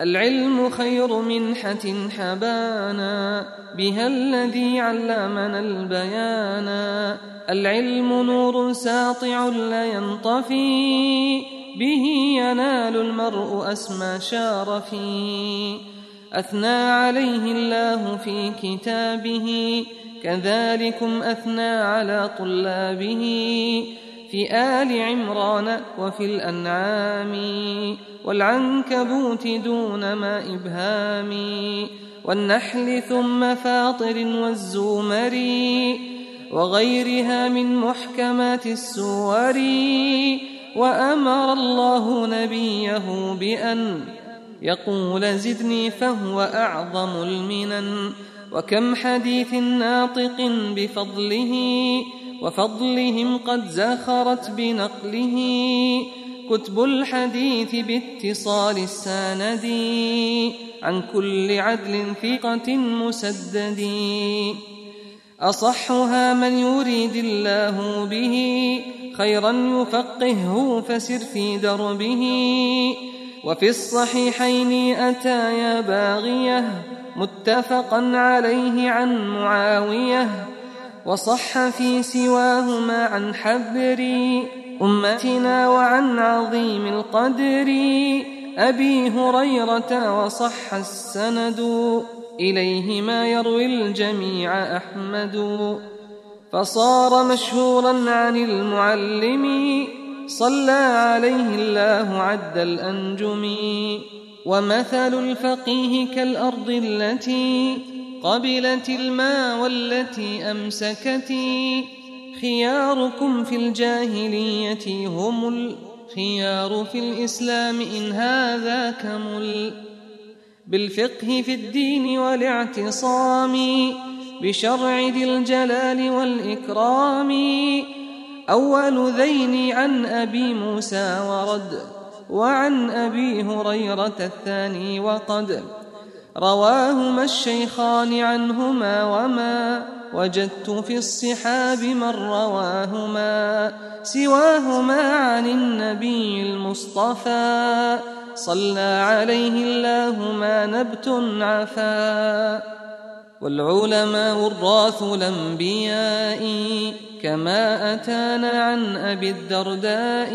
العلم خير منحة حبانا بها الذي علمنا البيانا العلم نور ساطع لا ينطفي به ينال المرء أسمى شارفي. أثنى عليه الله في كتابه كذلكم أثنى على طلابه. في آل عمران وفي الأنعام. والعنكبوت دون ما إبهام والنحل ثم فاطر والزمر وغيرها من محكمات السور وأمر الله نبيه بأن يقول زدني فهو أعظم المنن وكم حديث ناطق بفضله وفضلهم قد زخرت بنقله. كتب الحديث باتصال السند عن كل عدل ثقة مسدد. أصحها من يريد الله به خيرا يفقهه فسر في دربه. وفي الصحيحين أتايا باغية متفقا عليه عن معاوية. وصح في سواهما عن حبر أمتنا وعن عظيم القدر. أبي هريرة وصح السند. إليه ما يروي الجميع أحمد. فصار مشهورا عن المعلم. صلى عليه الله عد الأنجم. ومثل الفقيه كالأرض التي قبلت الماء والتي أمسكت. خياركم في الجاهلية هم الخيار في الإسلام إن هذا كمل. بالفقه في الدين والاعتصام بشرع ذي الجلال والإكرام. أول ذين عن أبي موسى ورد وعن أبي هريرة الثاني وقد رواهما الشيخان عنهما وما وجدت في الصحاب من رواهما سواهما عن النبي المصطفى. صلى عليه الله ما نبت عفا. والعلماء وراث الأنبياء كما أتانا عن أبي الدرداء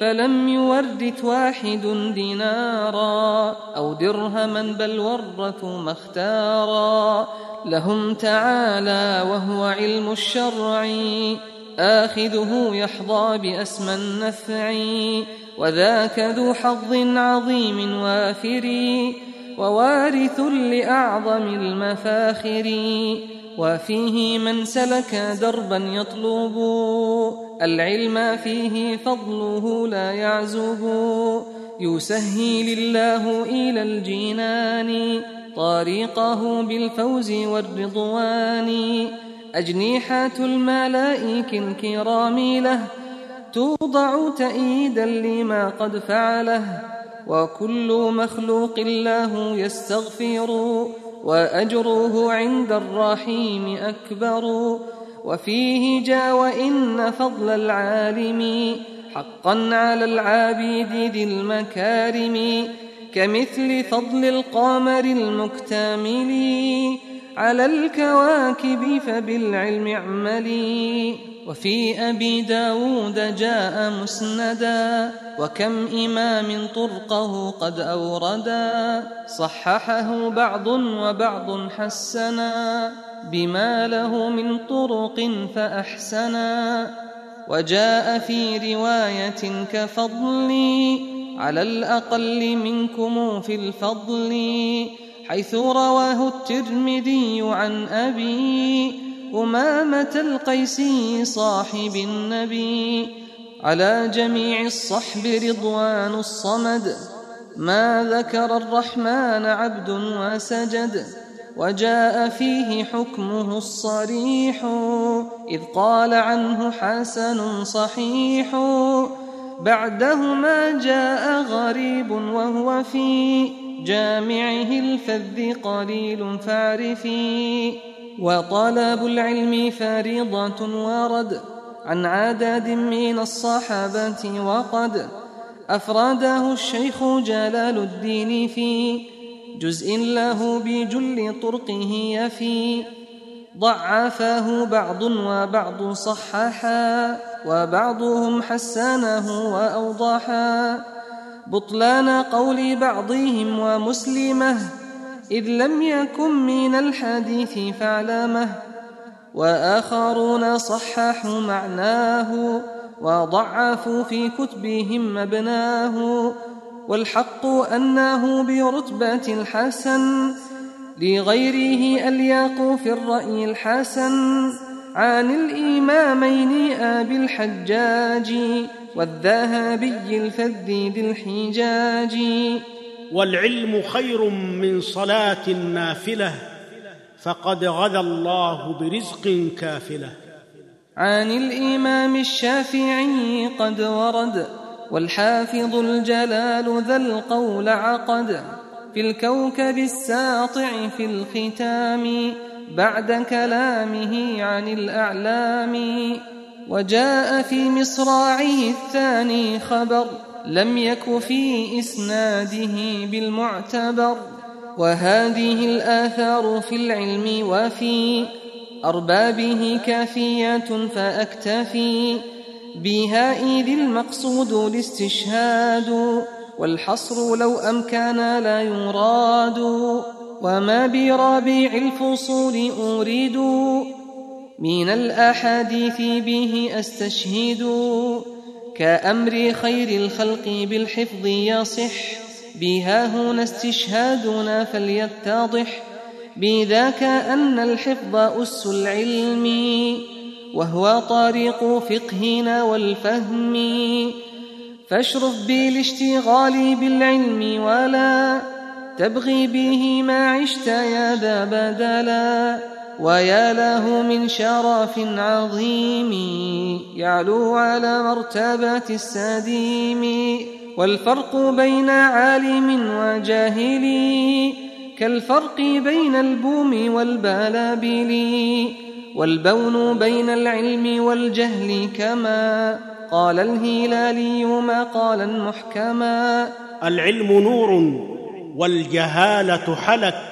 فلم يورث واحد دينارا أو درهما بل ورثوا ما اختارا لهم تعالى وهو علم الشرع آخذه يحظى بأسمى النفع وذاك ذو حظ عظيم وافر ووارث لأعظم المفاخر وفيه من سلك دربا يطلب. العلم فيه فضله لا يعزب. يسهل الله إلى الجنان طريقه بالفوز والرضوان. أجنحة الملائك الكرام له توضع تأييدا لما قد فعله. وكل مخلوق الله يستغفر وأجره عند الرحيم أكبر وفيه جاء وإن فضل العالم حقا على العابد ذي المكارم كمثل فضل القمر المكتمل على الكواكب فبالعلم اعملي. وفي أبي داود جاء مسندا وكم إمام طرقه قد أوردا صححه بعض وبعض حسنا بما له من طرق فأحسنا وجاء في رواية كفضلي على الأقل منكم في الفضل حيث رواه الترمذي عن أبي أمامة القيسي صاحب النبي على جميع الصحب رضوان الصمد. ما ذكر الرحمن عبد وسجد وجاء فيه حكمه الصريح. إذ قال عنه حسن صحيح بعدهما جاء غريب وهو في جامعه الفذ قليل فاعرفي وطلب العلم فريضة ورد عن عدد من الصحابة وقد أفراده الشيخ جلال الدين في جزء له بجل طرقه يفي ضعفاه بعض وبعض صححا وبعضهم حسانه وأوضحا. بطلان قول بعضهم ومسلمه إذ لم يكن من الحديث فاعلمه وآخرون صححوا معناه وضعفوا في كتبهم مبناه والحق أنه برتبة الحسن لغيره ألياق في الرأي الحسن عن الإمامين أبي الحجاج والذهبي الفذي ذي الحجاج. والعلم خير من صلاة نافلة فقد غذى الله برزق كافلة. عن الإمام الشافعي قد ورد والحافظ الجلال ذا القول عقد في الكوكب الساطع في الختام بعد كلامه عن الأعلام. وجاء في مصراعه الثاني خبر لم يك في إسناده بالمعتبر وهذه الآثار في العلم وفي أربابه كافية فأكتفي بها إذ المقصود الاستشهاد والحصر لو أمكن لا يراد وما برابع الفصول أريد من الأحاديث به أستشهد. كأمر خير الخلق بالحفظ يصح. بها هنا استشهادنا فليتضح. بذاك أن الحفظ أس العلم وهو طريق فقهنا والفهم. فاشرف بالاشتغال بالعلم ولا تبغي به ما عشت يا ذا بدلا. ويا له من شرف عظيم يعلو على مرتبة السديم والفرق بين عالم وجاهل كالفرق بين البوم والبلابل والبون بين العلم والجهل كما قال الهلالي مقالا محكما العلم نور والجهالة حلك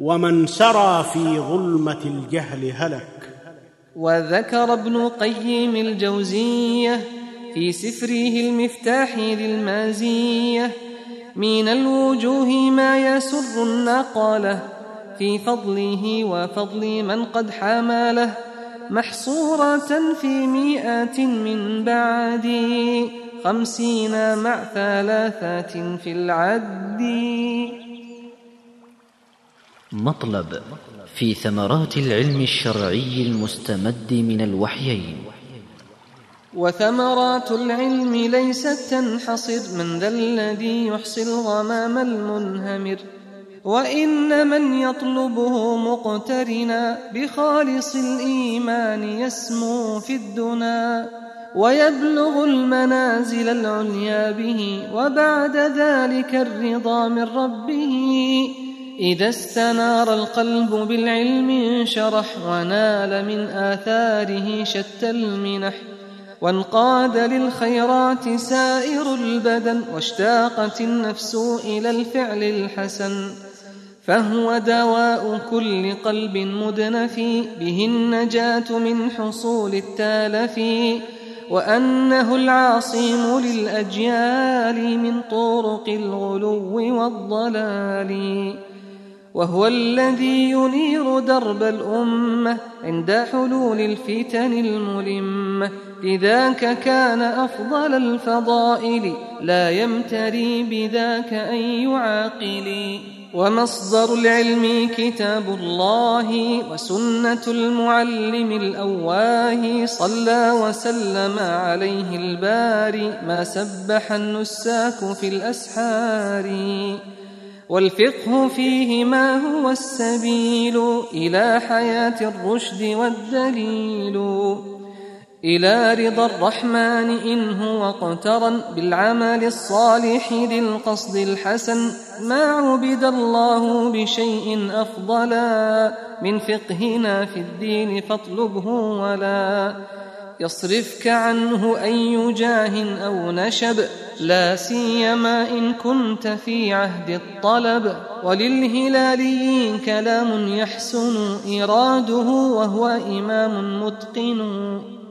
ومن سرى في ظلمة الجهل هلك. وذكر ابن قيم الجوزية في سفره المفتاح للمازية من الوجوه ما يسر النقاله في فضله وفضل من قد حمله محصورة في مئات من بعد خمسين مع ثلاثات في العد. مطلب في ثمرات العلم الشرعي المستمد من الوحيين. وثمرات العلم ليست تنحصر من ذا الذي يحصي الغمام المنهمر وإن من يطلبه مقترنا بخالص الإيمان يسمو في الدنا ويبلغ المنازل العليا به وبعد ذلك الرضا من ربه. إذا استنار القلب بالعلم انشرح ونال من آثاره شتى المنح وانقاد للخيرات سائر البدن واشتاقت النفس إلى الفعل الحسن. فهو دواء كل قلب مدنف به النجاة من حصول التالف وأنه العاصم للأجيال من طرق الغلو والضلال. وهو الذي ينير درب الأمة عند حلول الفتن الملمة. لذاك كان أفضل الفضائل لا يمتري بذاك أي عاقل ومصدر العلم كتاب الله وسنة المعلم الأواه صلى وسلم عليه الباري. ما سبح النساك في الأسحار. والفقه فيه ما هو السبيل. إلى حياة الرشد والدليل. إلى رضا الرحمن إن هو اقترن بالعمل الصالح للقصد الحسن. ما عبد الله بشيء أفضلا. من فقهنا في الدين فاطلبه ولا. يصرفك عنه أي جاه أو نشب. لا سيما إن كنت في عهد الطلب وللهلالي كلام يحسن إراده وهو إمام متقن.